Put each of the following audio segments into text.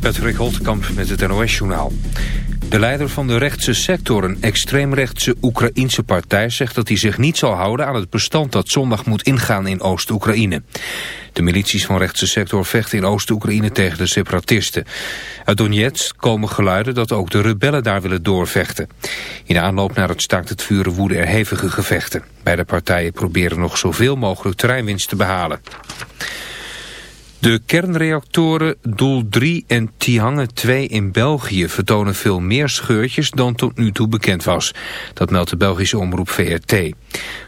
Patrick Holtkamp met het NOS-journaal. De leider van de rechtse sector, een extreemrechtse Oekraïense partij... zegt dat hij zich niet zal houden aan het bestand dat zondag moet ingaan in Oost-Oekraïne. De milities van rechtse sector vechten in Oost-Oekraïne tegen de separatisten. Uit Donetsk komen geluiden dat ook de rebellen daar willen doorvechten. In aanloop naar het staakt het vuren woeden er hevige gevechten. Beide partijen proberen nog zoveel mogelijk terreinwinst te behalen. De kernreactoren Doel 3 en Tihange 2 in België vertonen veel meer scheurtjes dan tot nu toe bekend was. Dat meldt de Belgische omroep VRT.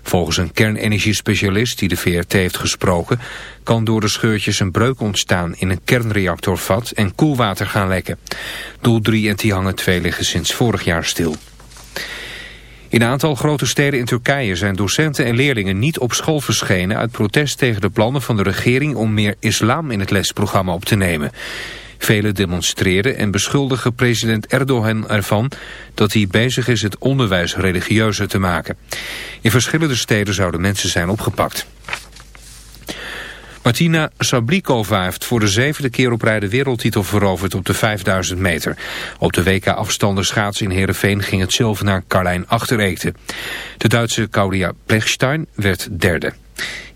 Volgens een kernenergiespecialist die de VRT heeft gesproken... kan door de scheurtjes een breuk ontstaan in een kernreactorvat en koelwater gaan lekken. Doel 3 en Tihange 2 liggen sinds vorig jaar stil. In een aantal grote steden in Turkije zijn docenten en leerlingen niet op school verschenen uit protest tegen de plannen van de regering om meer islam in het lesprogramma op te nemen. Velen demonstreren en beschuldigen president Erdogan ervan dat hij bezig is het onderwijs religieuzer te maken. In verschillende steden zouden mensen zijn opgepakt. Martina Sablikova heeft voor de zevende keer op rij de wereldtitel veroverd op de 5000 meter. Op de WK-afstanden schaatsen in Heerenveen ging het zilver naar Carlijn Achtereekte. De Duitse Claudia Plechstein werd derde.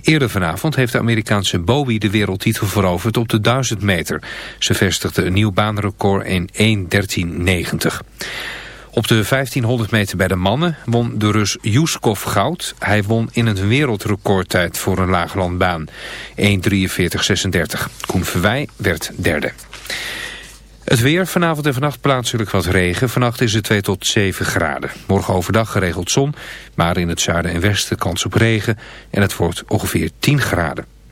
Eerder vanavond heeft de Amerikaanse Bowie de wereldtitel veroverd op de 1000 meter. Ze vestigde een nieuw baanrecord in 1.13.90. Op de 1500 meter bij de mannen won de Rus Yuskov goud. Hij won in een wereldrecordtijd voor een laaglandbaan. 1.43.36. Koen Verwij werd derde. Het weer, vanavond en vannacht plaatselijk wat regen. Vannacht is het 2 tot 7 graden. Morgen overdag geregeld zon, maar in het zuiden en westen kans op regen. En het wordt ongeveer 10 graden.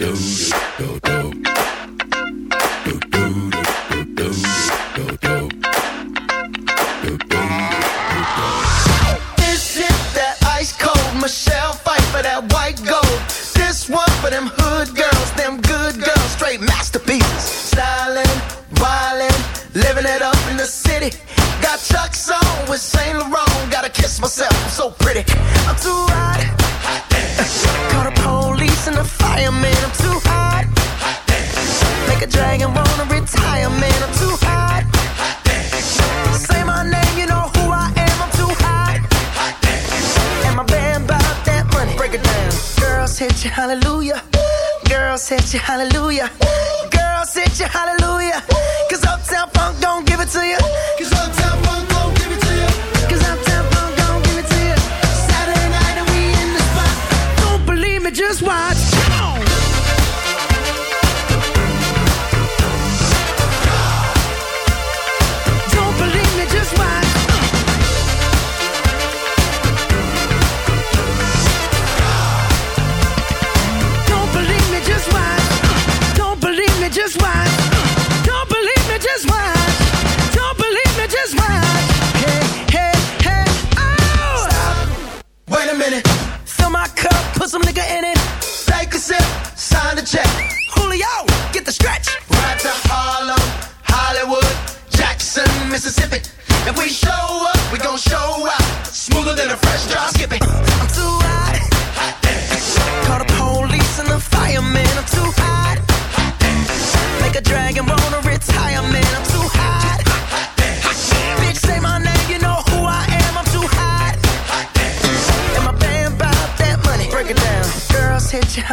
do do do do.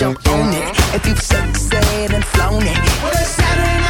don't it. If you've sexed and flown it, what a Saturday night.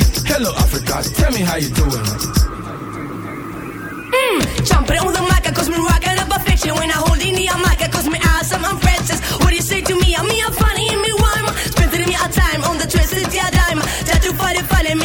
Hello, Africa, tell me how you doing. Mmm, Jumping on the mic, cause me rocking up a fiction. When I hold in the mic, cause me awesome, I'm princess. What do you say to me? I'm me, I'm funny, and me rhyme. Spending me a time on the twisted yeah dime. That you find it funny,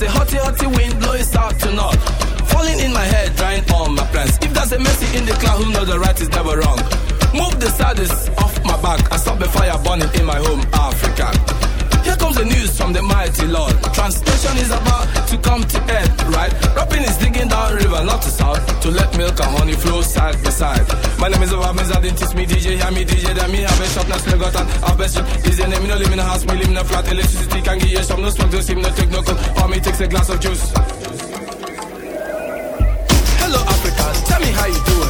There's a hotty, hotty wind blowing south to north, falling in my head, drying all my plans. If there's a mercy in the cloud, who knows the right is never wrong. Move the saddest off my back and stop the fire burning in my home, Africa. Comes the news from the mighty Lord. Translation is about to come to end, right? Rapping is digging down river, not to south, to let milk and honey flow side by side. My name is Obamiz, I didn't teach me DJ, hear me DJ, then me have a shop, now slug out and have best shop. Your name, me no live in a house, me live in a flat, electricity can give you some, no smoke, no steam, no take no cold, or me takes a glass of juice. Hello Africa, tell me how you doing.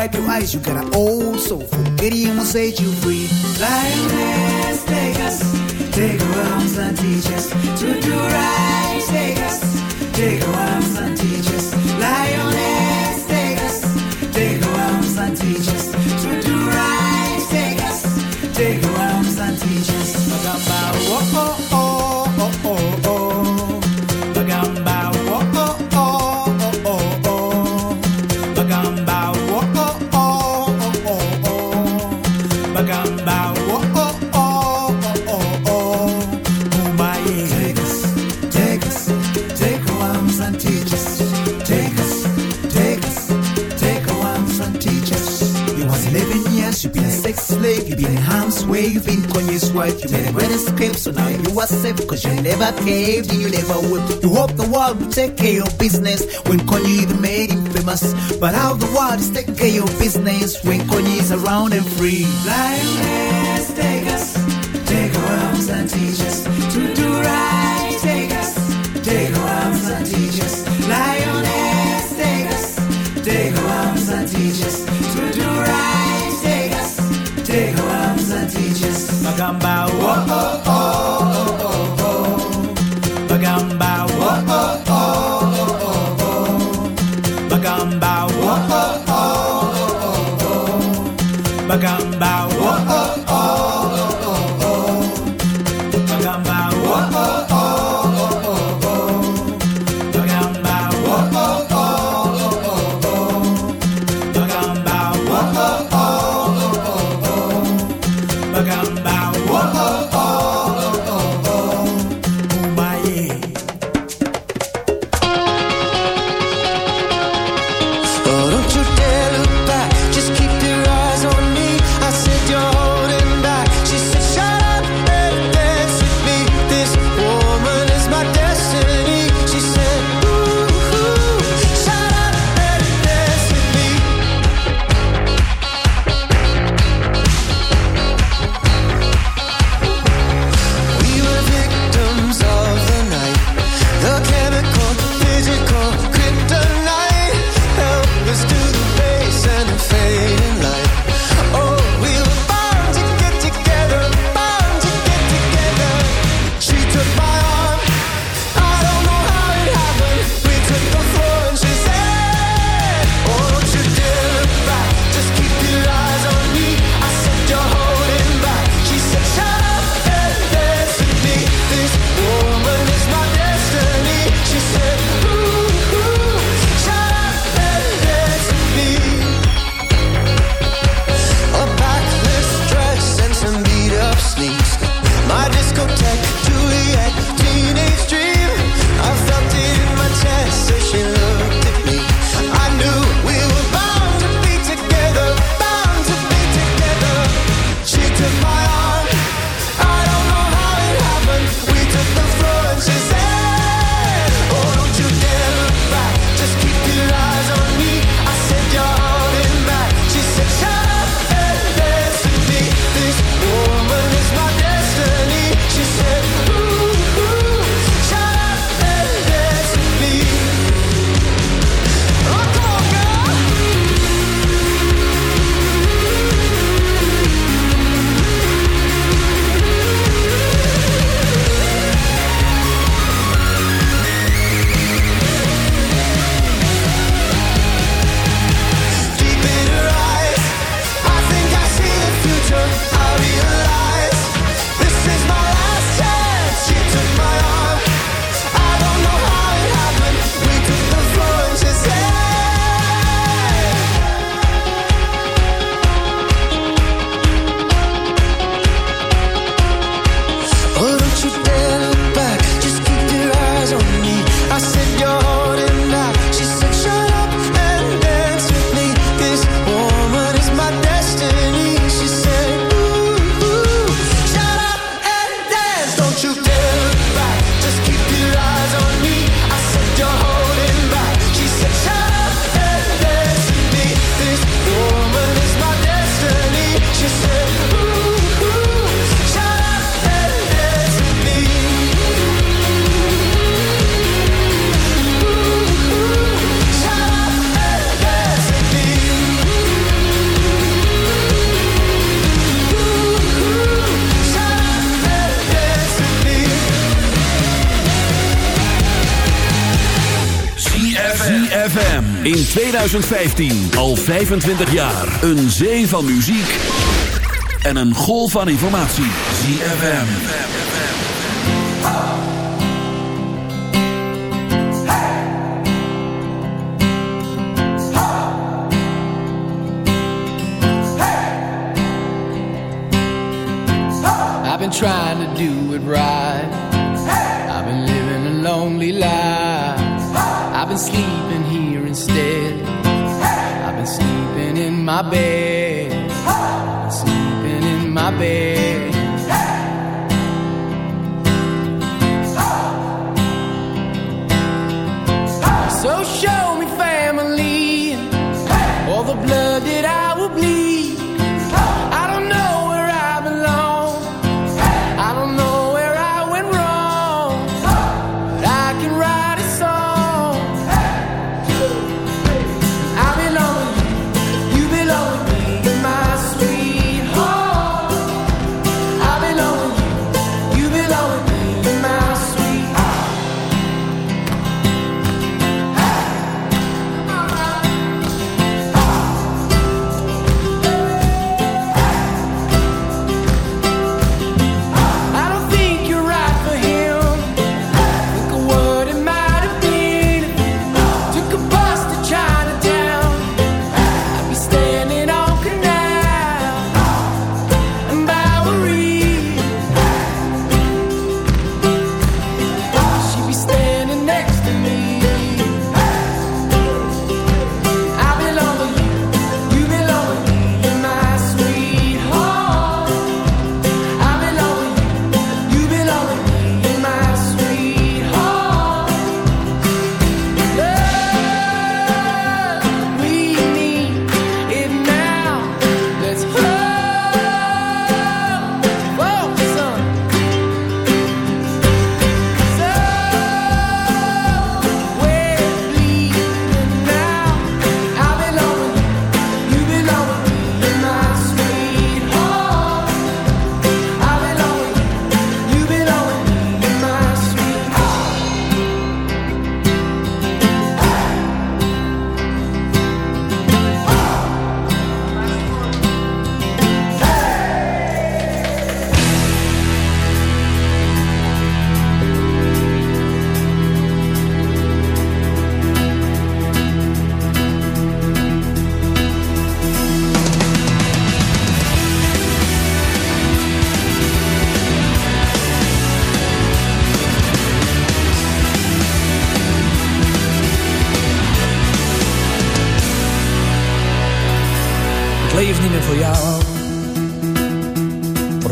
wipe your eyes, you got an old soul. Forget him will set you free. Lioness, take us, take our arms and teach us to do right. Are safe, cause you never caved and you never would. You hope the world will take care of business when Kanye the made him famous. But how the world is taking care of business when Kanye is around and free. Lioness, take us, take our arms and teach us to do right. Take us, take our arms and teach us. Lioness, take us, take our arms and teach us to do right. Take us, take our arms and teach us. Bagamba, oh oh oh oh 2015 al 25 jaar. Een zee van muziek en een golf van informatie. ZFM. I've been trying to do it right. I've been living a lonely life. I've been sleeping here instead. Sleeping in my bed. I've sleeping in my bed. So show me family, all the blood that I will bleed.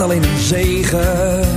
alleen een zegen.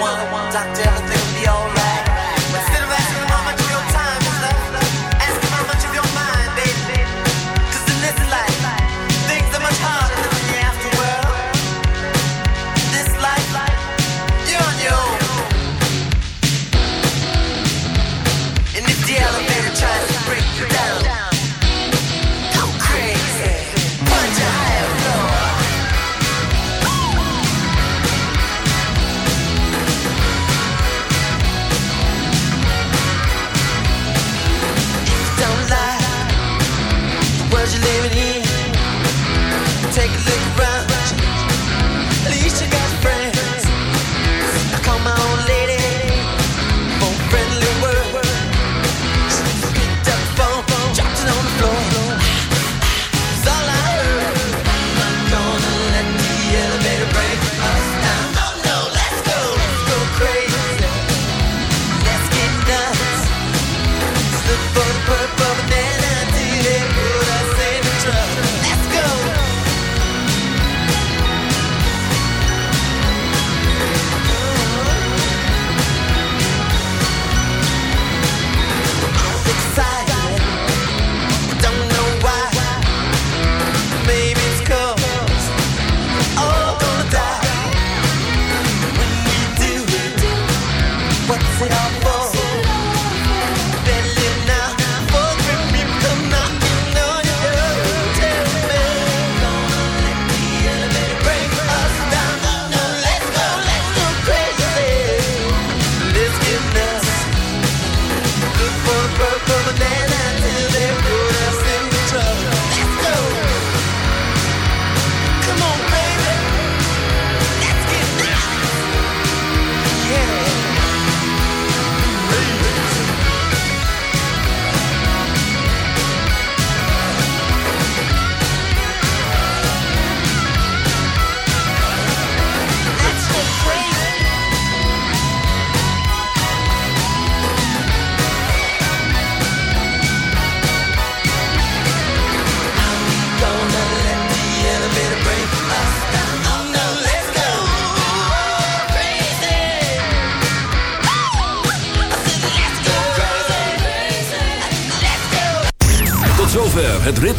one, doctor everything